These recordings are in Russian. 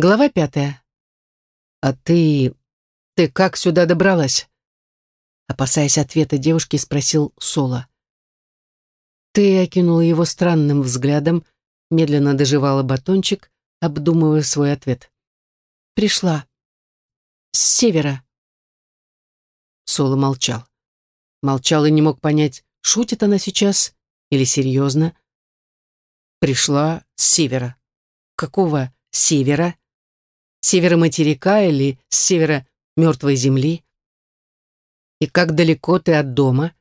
Глава пятая. «А ты... ты как сюда добралась?» Опасаясь ответа девушки, спросил Соло. Ты окинула его странным взглядом, медленно доживала батончик, обдумывая свой ответ. «Пришла. С севера». Соло молчал. Молчал и не мог понять, шутит она сейчас или серьезно. «Пришла с севера». «Какого севера?» Севера материка или с севера мертвой земли? И как далеко ты от дома?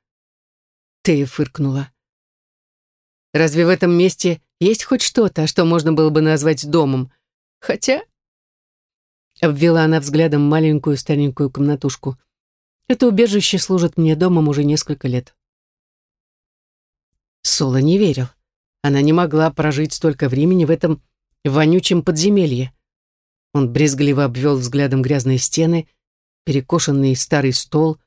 Тея фыркнула. Разве в этом месте есть хоть что-то, что можно было бы назвать домом? Хотя... Обвела она взглядом маленькую старенькую комнатушку. Это убежище служит мне домом уже несколько лет. Соло не верил. Она не могла прожить столько времени в этом вонючем подземелье. Он брезгливо обвел взглядом грязные стены, перекошенный старый стол,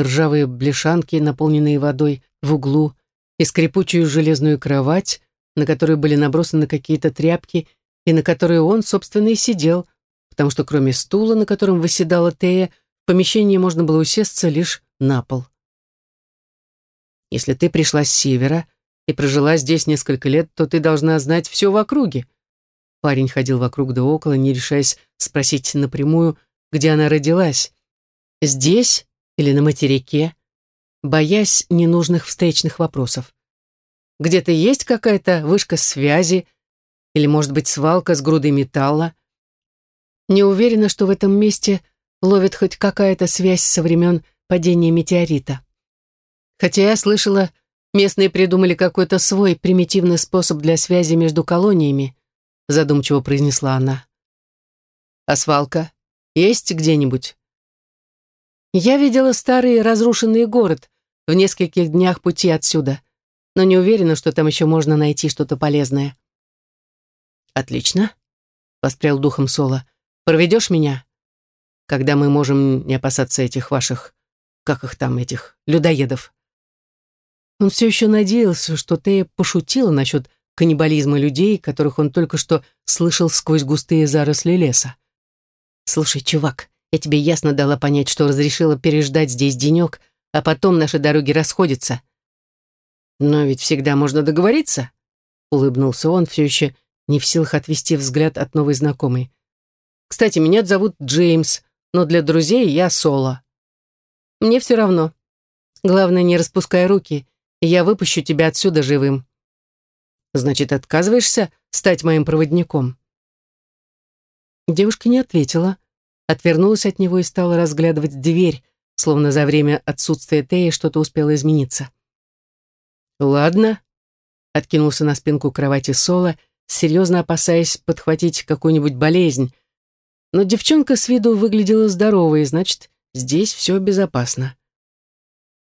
ржавые блешанки, наполненные водой, в углу, и скрипучую железную кровать, на которой были набросаны какие-то тряпки, и на которой он, собственно, и сидел, потому что кроме стула, на котором выседала Тея, в помещении можно было усесться лишь на пол. «Если ты пришла с севера и прожила здесь несколько лет, то ты должна знать все в округе», Парень ходил вокруг да около, не решаясь спросить напрямую, где она родилась. Здесь или на материке, боясь ненужных встречных вопросов. Где-то есть какая-то вышка связи или, может быть, свалка с грудой металла. Не уверена, что в этом месте ловит хоть какая-то связь со времен падения метеорита. Хотя я слышала, местные придумали какой-то свой примитивный способ для связи между колониями, задумчиво произнесла она. «А свалка? Есть где-нибудь?» «Я видела старый разрушенный город в нескольких днях пути отсюда, но не уверена, что там еще можно найти что-то полезное». «Отлично», — воспрял духом Соло. «Проведешь меня? Когда мы можем не опасаться этих ваших, как их там, этих людоедов?» Он все еще надеялся, что Тея пошутила насчет каннибализма людей, которых он только что слышал сквозь густые заросли леса. «Слушай, чувак, я тебе ясно дала понять, что разрешила переждать здесь денек, а потом наши дороги расходятся». «Но ведь всегда можно договориться», — улыбнулся он, все еще не в силах отвести взгляд от новой знакомой. «Кстати, меня зовут Джеймс, но для друзей я Соло. Мне все равно. Главное, не распускай руки, и я выпущу тебя отсюда живым». Значит, отказываешься стать моим проводником?» Девушка не ответила, отвернулась от него и стала разглядывать дверь, словно за время отсутствия Теи что-то успело измениться. «Ладно», — откинулся на спинку кровати Соло, серьезно опасаясь подхватить какую-нибудь болезнь. Но девчонка с виду выглядела здоровой, значит, здесь все безопасно.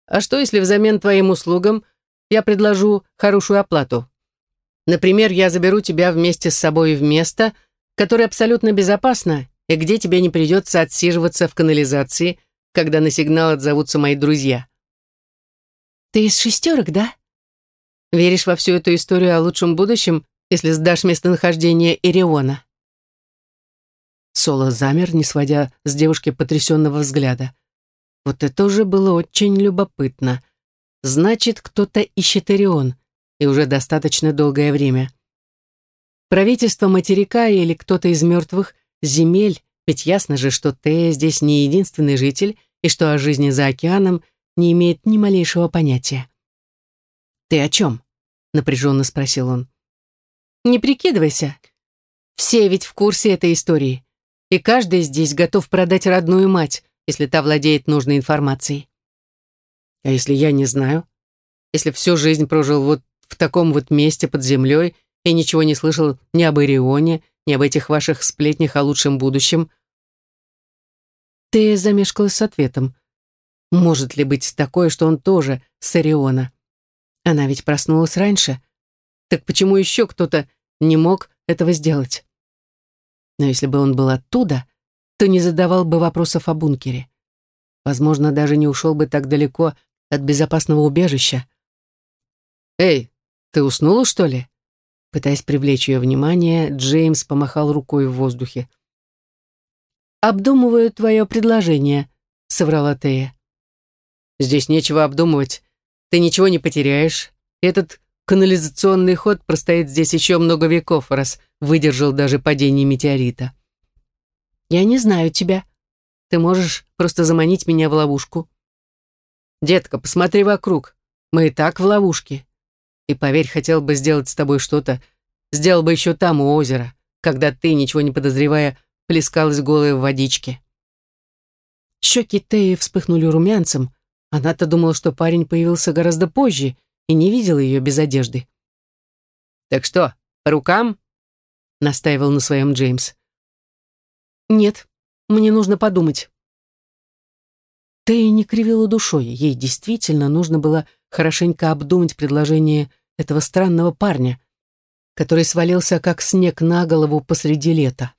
«А что, если взамен твоим услугам я предложу хорошую оплату?» Например, я заберу тебя вместе с собой в место, которое абсолютно безопасно и где тебе не придется отсиживаться в канализации, когда на сигнал отзовутся мои друзья. Ты из шестерок, да? Веришь во всю эту историю о лучшем будущем, если сдашь местонахождение Ириона? Соло замер, не сводя с девушки потрясенного взгляда. Вот это уже было очень любопытно. Значит, кто-то ищет Ирион и уже достаточно долгое время. Правительство материка или кто-то из мертвых земель, ведь ясно же, что Тея здесь не единственный житель и что о жизни за океаном не имеет ни малейшего понятия. «Ты о чем?» — напряженно спросил он. «Не прикидывайся. Все ведь в курсе этой истории, и каждый здесь готов продать родную мать, если та владеет нужной информацией». «А если я не знаю? Если всю жизнь прожил вот в таком вот месте под землей и ничего не слышал ни об Ирионе, ни об этих ваших сплетнях о лучшем будущем. Ты замешкалась с ответом. Может ли быть такое, что он тоже с Ориона? Она ведь проснулась раньше. Так почему еще кто-то не мог этого сделать? Но если бы он был оттуда, то не задавал бы вопросов о бункере. Возможно, даже не ушел бы так далеко от безопасного убежища. «Эй, «Ты уснула, что ли?» Пытаясь привлечь ее внимание, Джеймс помахал рукой в воздухе. «Обдумываю твое предложение», — соврала Тея. «Здесь нечего обдумывать. Ты ничего не потеряешь. Этот канализационный ход простоит здесь еще много веков, раз выдержал даже падение метеорита». «Я не знаю тебя. Ты можешь просто заманить меня в ловушку». «Детка, посмотри вокруг. Мы и так в ловушке. И поверь, хотел бы сделать с тобой что-то, сделал бы еще там, у озера, когда ты, ничего не подозревая, плескалась голая в водичке». Щеки Теи вспыхнули румянцем. Она-то думала, что парень появился гораздо позже и не видела ее без одежды. «Так что, по рукам?» — настаивал на своем Джеймс. «Нет, мне нужно подумать». Тея не кривила душой, ей действительно нужно было хорошенько обдумать предложение этого странного парня, который свалился как снег на голову посреди лета.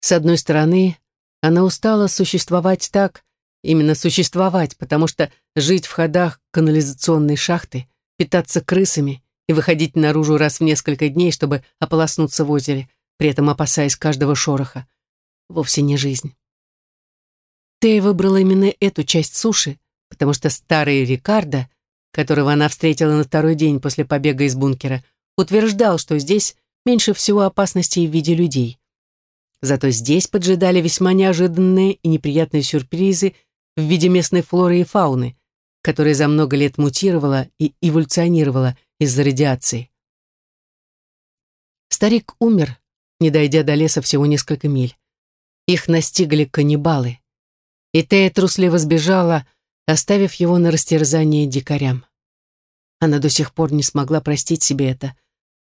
С одной стороны, она устала существовать так, именно существовать, потому что жить в ходах канализационной шахты, питаться крысами и выходить наружу раз в несколько дней, чтобы ополоснуться в озере, при этом опасаясь каждого шороха, вовсе не жизнь. Тея выбрала именно эту часть суши, потому что старый Рикардо, которого она встретила на второй день после побега из бункера, утверждал, что здесь меньше всего опасностей в виде людей. Зато здесь поджидали весьма неожиданные и неприятные сюрпризы в виде местной флоры и фауны, которая за много лет мутировала и эволюционировала из-за радиации. Старик умер, не дойдя до леса всего несколько миль. Их настигли каннибалы и Тея трусливо сбежала, оставив его на растерзание дикарям. Она до сих пор не смогла простить себе это.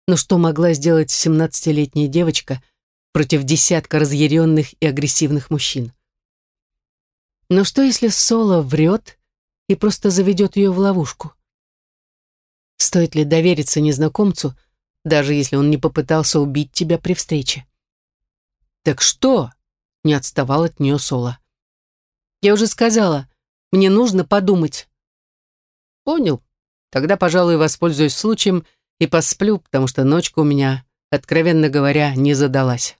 Но что могла сделать семнадцатилетняя девочка против десятка разъяренных и агрессивных мужчин? Но что, если Соло врет и просто заведет ее в ловушку? Стоит ли довериться незнакомцу, даже если он не попытался убить тебя при встрече? «Так что?» — не отставал от нее Соло. Я уже сказала, мне нужно подумать. Понял. Тогда, пожалуй, воспользуюсь случаем и посплю, потому что ночка у меня, откровенно говоря, не задалась.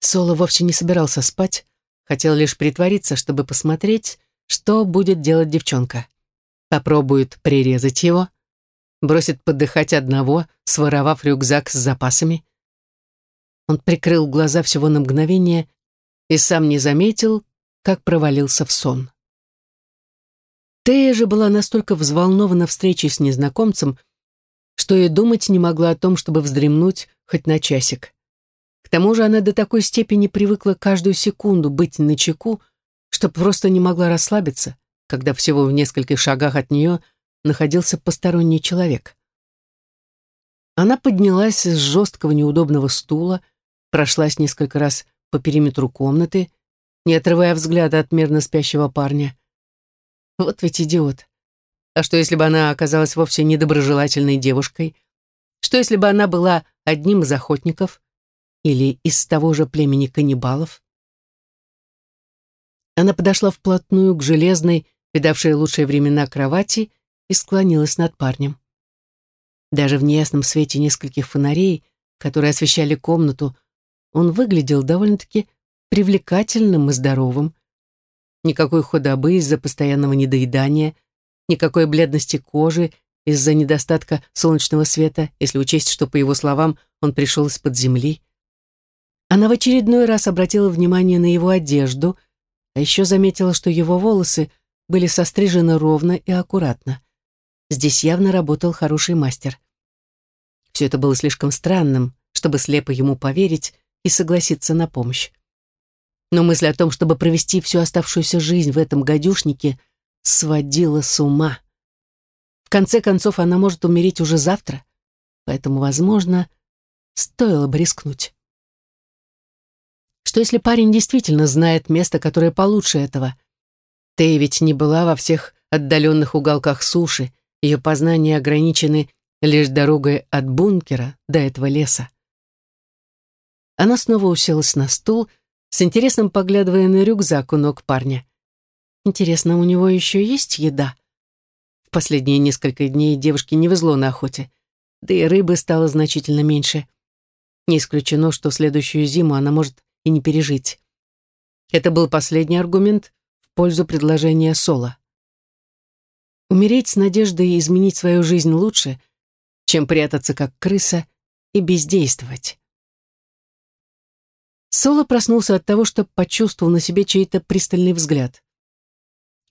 Соло вовсе не собирался спать, хотел лишь притвориться, чтобы посмотреть, что будет делать девчонка. Попробует прирезать его, бросит подыхать одного, своровав рюкзак с запасами. Он прикрыл глаза всего на мгновение и сам не заметил, как провалился в сон. Тея же была настолько взволнована встречей с незнакомцем, что и думать не могла о том, чтобы вздремнуть хоть на часик. К тому же она до такой степени привыкла каждую секунду быть на чеку, что просто не могла расслабиться, когда всего в нескольких шагах от нее находился посторонний человек. Она поднялась с жесткого неудобного стула, прошлась несколько раз по периметру комнаты, не отрывая взгляда от мирно спящего парня. Вот ведь идиот. А что, если бы она оказалась вовсе недоброжелательной девушкой? Что, если бы она была одним из охотников? Или из того же племени каннибалов? Она подошла вплотную к железной, видавшей лучшие времена кровати, и склонилась над парнем. Даже в неясном свете нескольких фонарей, которые освещали комнату, он выглядел довольно-таки привлекательным и здоровым. Никакой худобы из-за постоянного недоедания, никакой бледности кожи из-за недостатка солнечного света, если учесть, что, по его словам, он пришел из-под земли. Она в очередной раз обратила внимание на его одежду, а еще заметила, что его волосы были сострижены ровно и аккуратно. Здесь явно работал хороший мастер. Все это было слишком странным, чтобы слепо ему поверить и согласиться на помощь но мысль о том, чтобы провести всю оставшуюся жизнь в этом гадюшнике, сводила с ума. В конце концов, она может умереть уже завтра, поэтому, возможно, стоило бы рискнуть. Что если парень действительно знает место, которое получше этого? Ты ведь не была во всех отдаленных уголках суши, ее познания ограничены лишь дорогой от бункера до этого леса. Она снова уселась на стул, с интересом поглядывая на рюкзак у ног парня. Интересно, у него еще есть еда? В последние несколько дней девушке не везло на охоте. да и рыбы стало значительно меньше. Не исключено, что следующую зиму она может и не пережить. Это был последний аргумент в пользу предложения Соло. Умереть с надеждой изменить свою жизнь лучше, чем прятаться как крыса и бездействовать. Соло проснулся от того, что почувствовал на себе чей-то пристальный взгляд.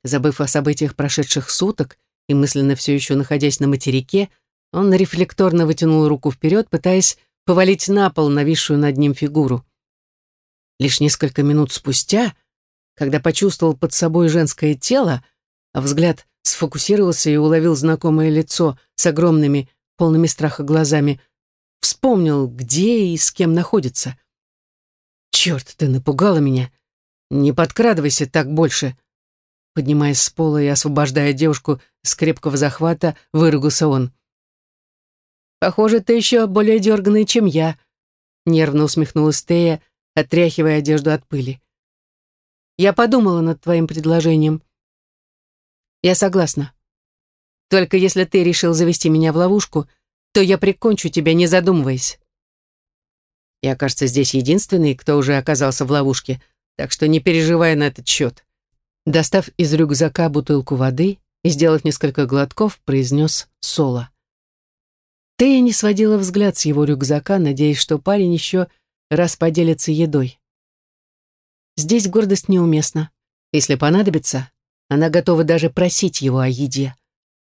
Забыв о событиях прошедших суток и мысленно все еще находясь на материке, он рефлекторно вытянул руку вперед, пытаясь повалить на пол нависшую над ним фигуру. Лишь несколько минут спустя, когда почувствовал под собой женское тело, а взгляд сфокусировался и уловил знакомое лицо с огромными, полными страха глазами, вспомнил, где и с кем находится. «Черт, ты напугала меня! Не подкрадывайся так больше!» Поднимаясь с пола и освобождая девушку с крепкого захвата, выругался он. «Похоже, ты еще более дерганный, чем я», — нервно усмехнулась Тея, отряхивая одежду от пыли. «Я подумала над твоим предложением. Я согласна. Только если ты решил завести меня в ловушку, то я прикончу тебя, не задумываясь». Я, кажется, здесь единственный, кто уже оказался в ловушке, так что не переживай на этот счет. Достав из рюкзака бутылку воды и сделав несколько глотков, произнес Соло. Тея не сводила взгляд с его рюкзака, надеясь, что парень еще раз поделится едой. Здесь гордость неуместна. Если понадобится, она готова даже просить его о еде.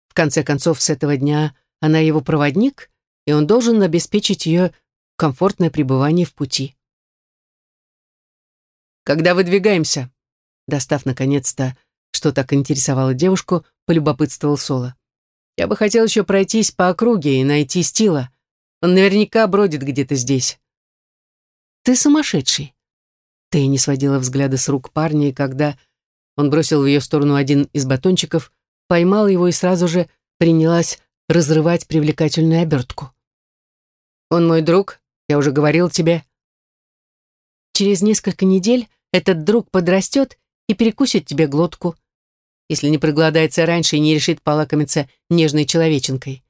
В конце концов, с этого дня она его проводник, и он должен обеспечить ее комфортное пребывание в пути. «Когда выдвигаемся?» Достав, наконец-то, что так интересовало девушку, полюбопытствовал Соло. «Я бы хотел еще пройтись по округе и найти Стила. Он наверняка бродит где-то здесь». «Ты сумасшедший!» Ты не сводила взгляда с рук парня, и когда он бросил в ее сторону один из батончиков, поймала его и сразу же принялась разрывать привлекательную обертку. «Он мой друг, я уже говорил тебе». Через несколько недель этот друг подрастет и перекусит тебе глотку, если не проголодается раньше и не решит полакомиться нежной человеченкой.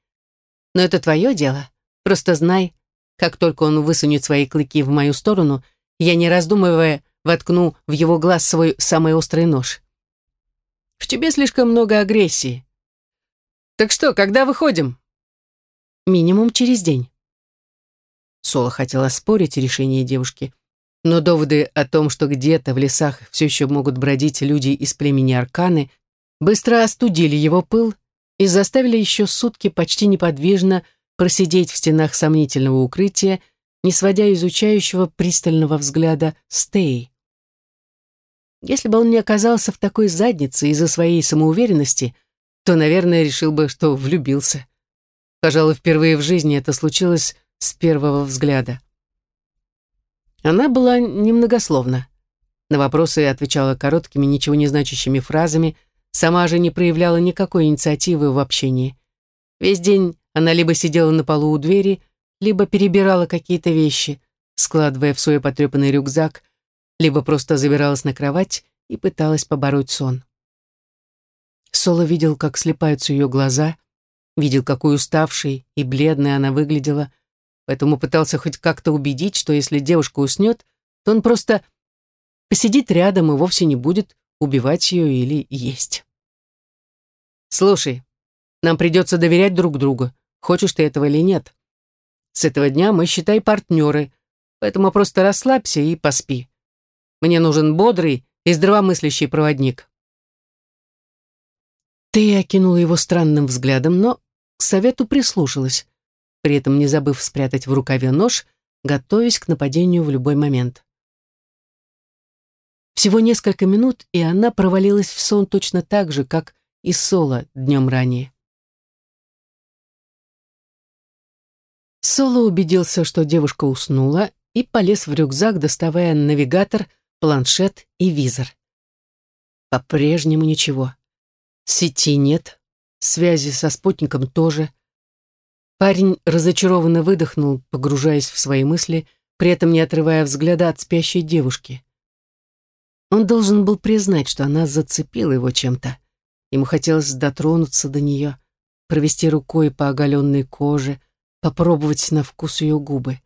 Но это твое дело. Просто знай, как только он высунет свои клыки в мою сторону, я, не раздумывая, воткну в его глаз свой самый острый нож. В тебе слишком много агрессии. Так что, когда выходим? Минимум через день. Соло хотела спорить решение девушки, но доводы о том, что где-то в лесах все еще могут бродить люди из племени Арканы, быстро остудили его пыл и заставили еще сутки почти неподвижно просидеть в стенах сомнительного укрытия, не сводя изучающего пристального взгляда Стей. Если бы он не оказался в такой заднице из-за своей самоуверенности, то, наверное, решил бы, что влюбился. Пожалуй, впервые в жизни это случилось с первого взгляда. Она была немногословна. На вопросы отвечала короткими, ничего не значащими фразами, сама же не проявляла никакой инициативы в общении. Весь день она либо сидела на полу у двери, либо перебирала какие-то вещи, складывая в свой потрепанный рюкзак, либо просто забиралась на кровать и пыталась побороть сон. Соло видел, как слепаются ее глаза, видел, какой уставшей и бледной она выглядела, поэтому пытался хоть как-то убедить, что если девушка уснет, то он просто посидит рядом и вовсе не будет убивать ее или есть. «Слушай, нам придется доверять друг другу, хочешь ты этого или нет. С этого дня мы, считай, партнеры, поэтому просто расслабься и поспи. Мне нужен бодрый и здравомыслящий проводник». Ты окинула его странным взглядом, но к совету прислушалась при этом не забыв спрятать в рукаве нож, готовясь к нападению в любой момент. Всего несколько минут, и она провалилась в сон точно так же, как и Соло днем ранее. Соло убедился, что девушка уснула, и полез в рюкзак, доставая навигатор, планшет и визор. По-прежнему ничего. Сети нет, связи со спутником тоже. Парень разочарованно выдохнул, погружаясь в свои мысли, при этом не отрывая взгляда от спящей девушки. Он должен был признать, что она зацепила его чем-то. Ему хотелось дотронуться до нее, провести рукой по оголенной коже, попробовать на вкус ее губы.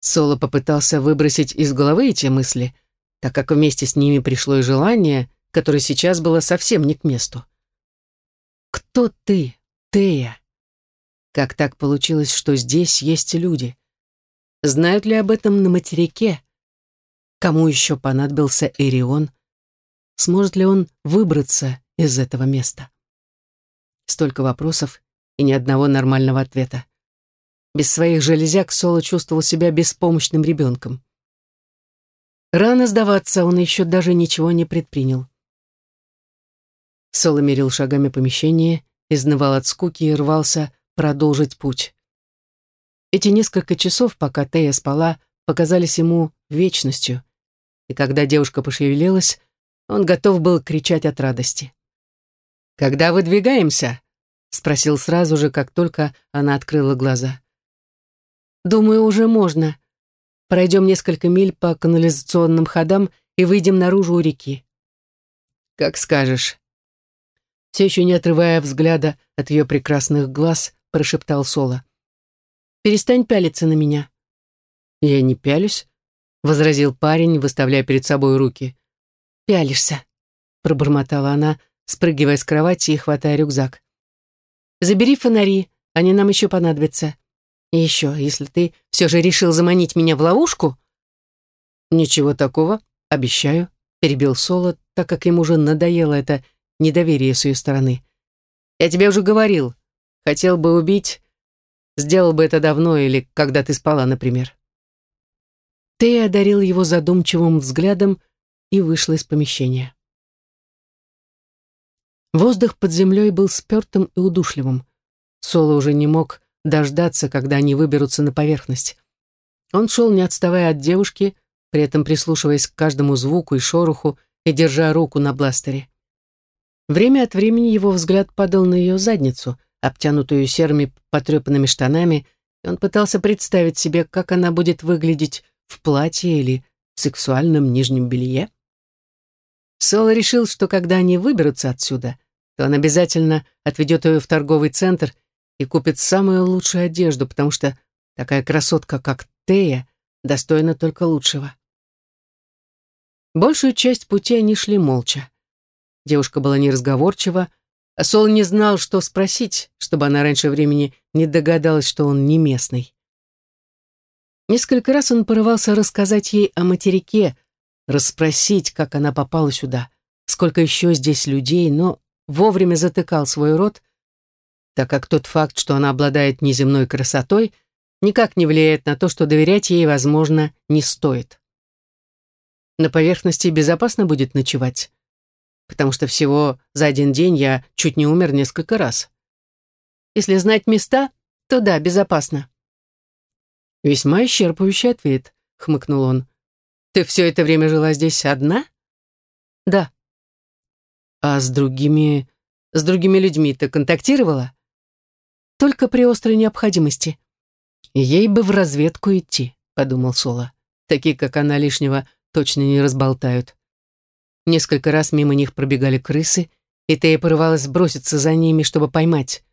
Соло попытался выбросить из головы эти мысли, так как вместе с ними пришло и желание, которое сейчас было совсем не к месту. «Кто ты, Тея? Как так получилось, что здесь есть люди? Знают ли об этом на материке? Кому еще понадобился Эрион? Сможет ли он выбраться из этого места?» Столько вопросов и ни одного нормального ответа. Без своих железяк Соло чувствовал себя беспомощным ребенком. Рано сдаваться, он еще даже ничего не предпринял. Соло мерил шагами помещение, изнывал от скуки и рвался продолжить путь. Эти несколько часов, пока Тея спала, показались ему вечностью, и когда девушка пошевелилась, он готов был кричать от радости. «Когда выдвигаемся?» — спросил сразу же, как только она открыла глаза. Думаю, уже можно. Пройдем несколько миль по канализационным ходам и выйдем наружу у реки. Как скажешь. Все еще не отрывая взгляда от ее прекрасных глаз, прошептал Соло. Перестань пялиться на меня. Я не пялюсь, возразил парень, выставляя перед собой руки. Пялишься, пробормотала она, спрыгивая с кровати и хватая рюкзак. Забери фонари, они нам еще понадобятся. И еще, если ты все же решил заманить меня в ловушку...» «Ничего такого, обещаю», — перебил Соло, так как ему уже надоело это недоверие с ее стороны. «Я тебе уже говорил, хотел бы убить, сделал бы это давно или когда ты спала, например». Тея одарил его задумчивым взглядом и вышла из помещения. Воздух под землей был спертым и удушливым. Соло уже не мог дождаться, когда они выберутся на поверхность. Он шел, не отставая от девушки, при этом прислушиваясь к каждому звуку и шороху и держа руку на бластере. Время от времени его взгляд падал на ее задницу, обтянутую серыми потрепанными штанами, и он пытался представить себе, как она будет выглядеть в платье или в сексуальном нижнем белье. Соло решил, что когда они выберутся отсюда, то он обязательно отведет ее в торговый центр и купит самую лучшую одежду, потому что такая красотка, как Тея, достойна только лучшего. Большую часть пути они шли молча. Девушка была неразговорчива, Сол не знал, что спросить, чтобы она раньше времени не догадалась, что он не местный. Несколько раз он порывался рассказать ей о материке, расспросить, как она попала сюда, сколько еще здесь людей, но вовремя затыкал свой рот так как тот факт, что она обладает неземной красотой, никак не влияет на то, что доверять ей, возможно, не стоит. На поверхности безопасно будет ночевать, потому что всего за один день я чуть не умер несколько раз. Если знать места, то да, безопасно. Весьма исчерпывающий ответ, хмыкнул он. Ты все это время жила здесь одна? Да. А с другими... с другими людьми ты контактировала? только при острой необходимости. Ей бы в разведку идти, подумал Соло. Такие, как она, лишнего точно не разболтают. Несколько раз мимо них пробегали крысы, и Тея порывалась броситься за ними, чтобы поймать.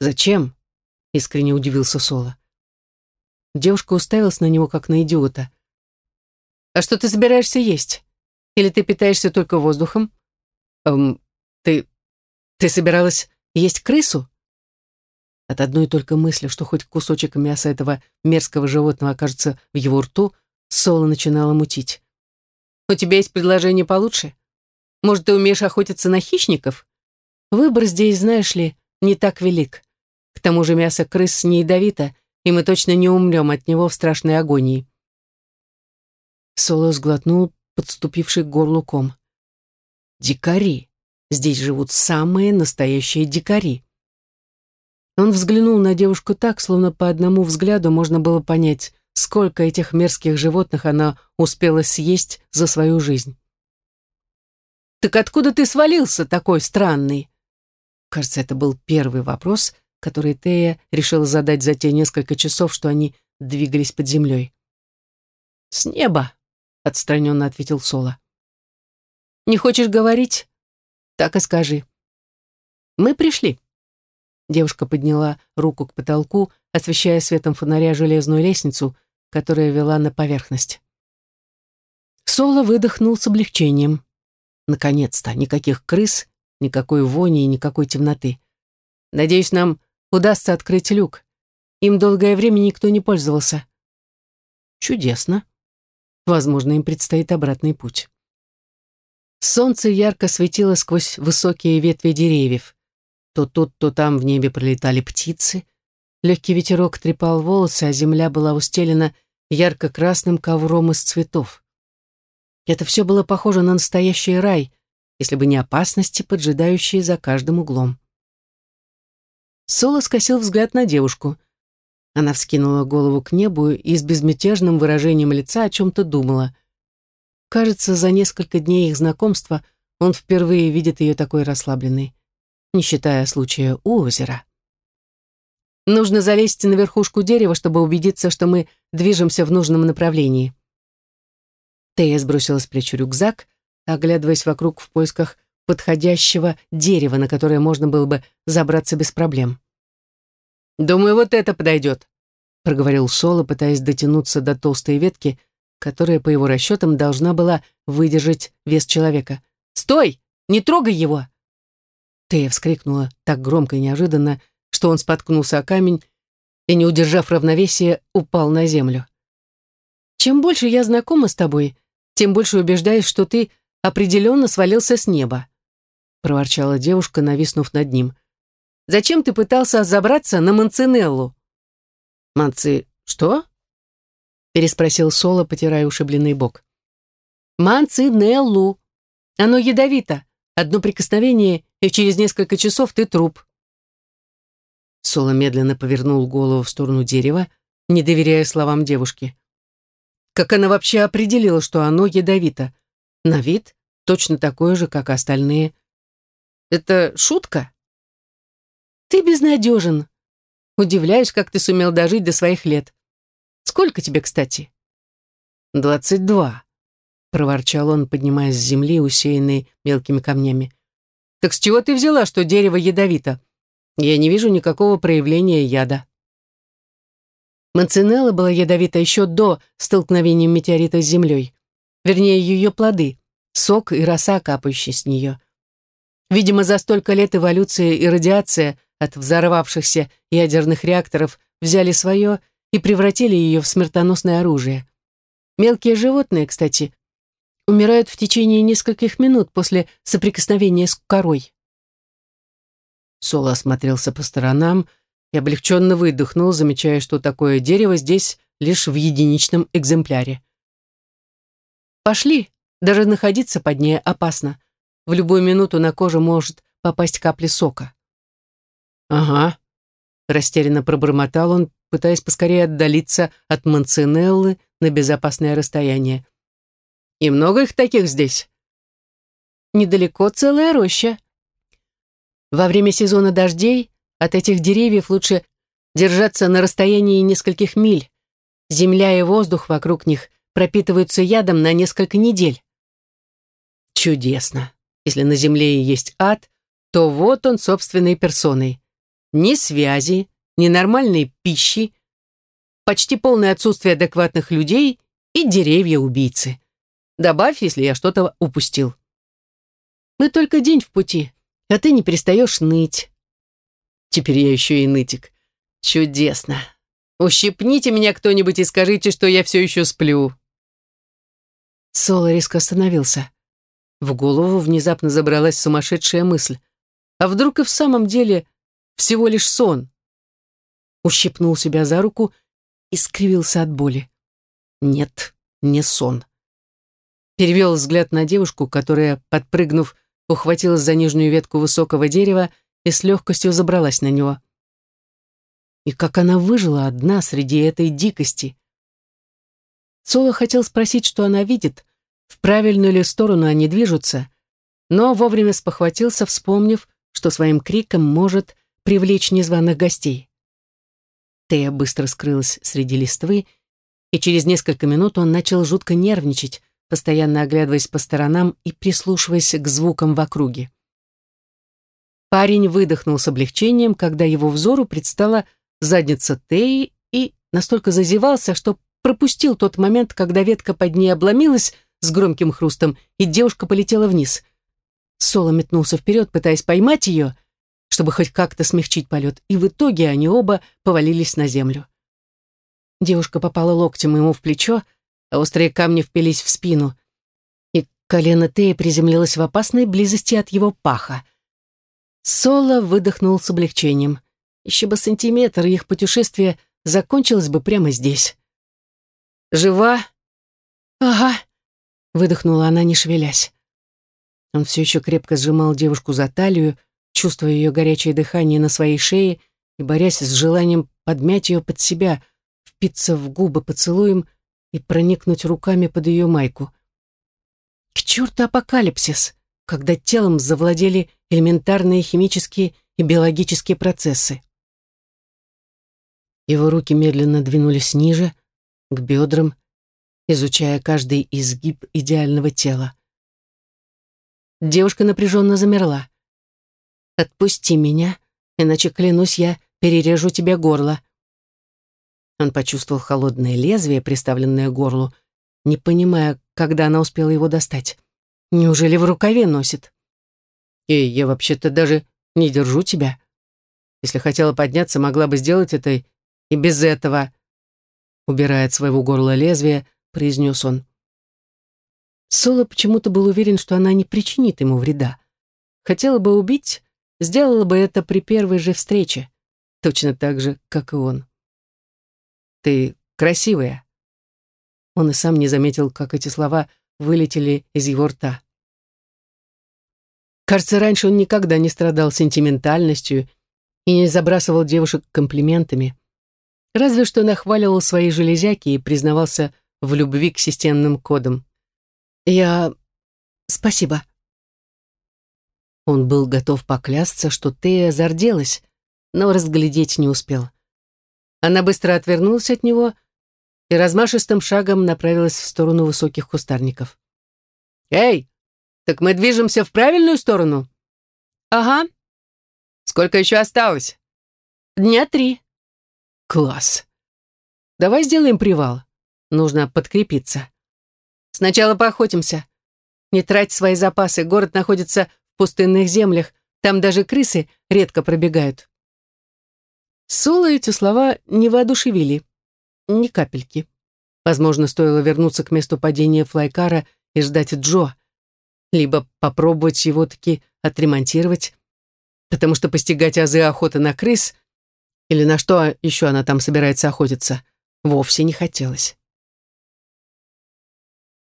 «Зачем?» — искренне удивился Соло. Девушка уставилась на него, как на идиота. «А что ты собираешься есть? Или ты питаешься только воздухом?» «Эм, ты... ты собиралась есть крысу?» От одной только мысли, что хоть кусочек мяса этого мерзкого животного окажется в его рту, Соло начинала мутить. «У тебя есть предложение получше? Может, ты умеешь охотиться на хищников? Выбор здесь, знаешь ли, не так велик. К тому же мясо крыс не ядовито, и мы точно не умрем от него в страшной агонии». Соло сглотнул подступивший к горлу ком. «Дикари. Здесь живут самые настоящие дикари». Он взглянул на девушку так, словно по одному взгляду можно было понять, сколько этих мерзких животных она успела съесть за свою жизнь. «Так откуда ты свалился, такой странный?» Кажется, это был первый вопрос, который Тея решила задать за те несколько часов, что они двигались под землей. «С неба», — отстраненно ответил Соло. «Не хочешь говорить? Так и скажи. Мы пришли». Девушка подняла руку к потолку, освещая светом фонаря железную лестницу, которая вела на поверхность. Соло выдохнул с облегчением. Наконец-то, никаких крыс, никакой вони и никакой темноты. Надеюсь, нам удастся открыть люк. Им долгое время никто не пользовался. Чудесно. Возможно, им предстоит обратный путь. Солнце ярко светило сквозь высокие ветви деревьев. То тут, то там в небе пролетали птицы. Легкий ветерок трепал волосы, а земля была устелена ярко-красным ковром из цветов. Это все было похоже на настоящий рай, если бы не опасности, поджидающие за каждым углом. Соло скосил взгляд на девушку. Она вскинула голову к небу и с безмятежным выражением лица о чем-то думала. Кажется, за несколько дней их знакомства он впервые видит ее такой расслабленной, не считая случая у озера. Нужно залезть на верхушку дерева, чтобы убедиться, что мы движемся в нужном направлении. Тея сбросила с плеч рюкзак, оглядываясь вокруг в поисках подходящего дерева, на которое можно было бы забраться без проблем. «Думаю, вот это подойдет», — проговорил Соло, пытаясь дотянуться до толстой ветки, которая, по его расчетам, должна была выдержать вес человека. «Стой! Не трогай его!» Тея вскрикнула так громко и неожиданно, что он споткнулся о камень и, не удержав равновесия, упал на землю. «Чем больше я знакома с тобой, тем больше убеждаюсь, что ты определенно свалился с неба», проворчала девушка, нависнув над ним. Зачем ты пытался забраться на Манцинеллу?» «Манци... что?» переспросил Соло, потирая ушибленный бок. «Манцинеллу. Оно ядовито. Одно прикосновение, и через несколько часов ты труп». Соло медленно повернул голову в сторону дерева, не доверяя словам девушки. Как она вообще определила, что оно ядовито? На вид точно такое же, как остальные. Это шутка? Ты безнадежен. Удивляюсь, как ты сумел дожить до своих лет. Сколько тебе, кстати? Двадцать два, проворчал он, поднимаясь с земли, усеянной мелкими камнями. Так с чего ты взяла, что дерево ядовито? Я не вижу никакого проявления яда. Манцинелла была ядовита еще до столкновения метеорита с землей. Вернее, ее плоды, сок и роса, капающие с нее. Видимо, за столько лет эволюция и радиация от взорвавшихся ядерных реакторов взяли свое и превратили ее в смертоносное оружие. Мелкие животные, кстати, умирают в течение нескольких минут после соприкосновения с корой. Соло осмотрелся по сторонам и облегченно выдохнул, замечая, что такое дерево здесь лишь в единичном экземпляре. «Пошли, даже находиться под ней опасно. В любую минуту на кожу может попасть капли сока». «Ага», — растерянно пробормотал он, пытаясь поскорее отдалиться от Манцинеллы на безопасное расстояние. «И много их таких здесь?» «Недалеко целая роща. Во время сезона дождей от этих деревьев лучше держаться на расстоянии нескольких миль. Земля и воздух вокруг них пропитываются ядом на несколько недель». «Чудесно. Если на земле и есть ад, то вот он собственной персоной ни связи, ни нормальной пищи, почти полное отсутствие адекватных людей и деревья-убийцы. Добавь, если я что-то упустил. Мы только день в пути, а ты не перестаешь ныть. Теперь я еще и нытик. Чудесно. Ущипните меня кто-нибудь и скажите, что я все еще сплю. Соло резко остановился. В голову внезапно забралась сумасшедшая мысль. А вдруг и в самом деле всего лишь сон. Ущипнул себя за руку и скривился от боли. Нет, не сон. Перевел взгляд на девушку, которая, подпрыгнув, ухватилась за нижнюю ветку высокого дерева и с легкостью забралась на него. И как она выжила одна среди этой дикости. Соло хотел спросить, что она видит, в правильную ли сторону они движутся, но вовремя спохватился, вспомнив, что своим криком может привлечь незваных гостей. Тея быстро скрылась среди листвы, и через несколько минут он начал жутко нервничать, постоянно оглядываясь по сторонам и прислушиваясь к звукам в округе. Парень выдохнул с облегчением, когда его взору предстала задница Теи и настолько зазевался, что пропустил тот момент, когда ветка под ней обломилась с громким хрустом, и девушка полетела вниз. Соло метнулся вперед, пытаясь поймать ее, чтобы хоть как-то смягчить полет, и в итоге они оба повалились на землю. Девушка попала локтем ему в плечо, острые камни впились в спину, и колено Теи приземлилось в опасной близости от его паха. Соло выдохнул с облегчением. Еще бы сантиметр, их путешествие закончилось бы прямо здесь. «Жива?» «Ага», — выдохнула она, не шевелясь. Он все еще крепко сжимал девушку за талию, чувствуя ее горячее дыхание на своей шее и борясь с желанием подмять ее под себя, впиться в губы поцелуем и проникнуть руками под ее майку. К черту апокалипсис, когда телом завладели элементарные химические и биологические процессы. Его руки медленно двинулись ниже, к бедрам, изучая каждый изгиб идеального тела. Девушка напряженно замерла. «Отпусти меня, иначе, клянусь, я перережу тебе горло». Он почувствовал холодное лезвие, приставленное к горлу, не понимая, когда она успела его достать. Неужели в рукаве носит? И я вообще-то даже не держу тебя. Если хотела подняться, могла бы сделать это и без этого. Убирая от своего горла лезвие, произнес он. Соло почему-то был уверен, что она не причинит ему вреда. Хотела бы убить, сделала бы это при первой же встрече, точно так же, как и он. «Ты красивая». Он и сам не заметил, как эти слова вылетели из его рта. Кажется, раньше он никогда не страдал сентиментальностью и не забрасывал девушек комплиментами. Разве что нахваливал свои железяки и признавался в любви к системным кодам. «Я... спасибо». Он был готов поклясться, что Тея зарделась, но разглядеть не успел. Она быстро отвернулась от него и размашистым шагом направилась в сторону высоких кустарников. «Эй, так мы движемся в правильную сторону?» «Ага». «Сколько еще осталось?» «Дня три». «Класс. Давай сделаем привал. Нужно подкрепиться». «Сначала поохотимся. Не трать свои запасы. Город находится в пустынных землях. Там даже крысы редко пробегают». Соло эти слова не воодушевили. Ни капельки. Возможно, стоило вернуться к месту падения флайкара и ждать Джо. Либо попробовать его таки отремонтировать. Потому что постигать азы охоты на крыс или на что еще она там собирается охотиться, вовсе не хотелось.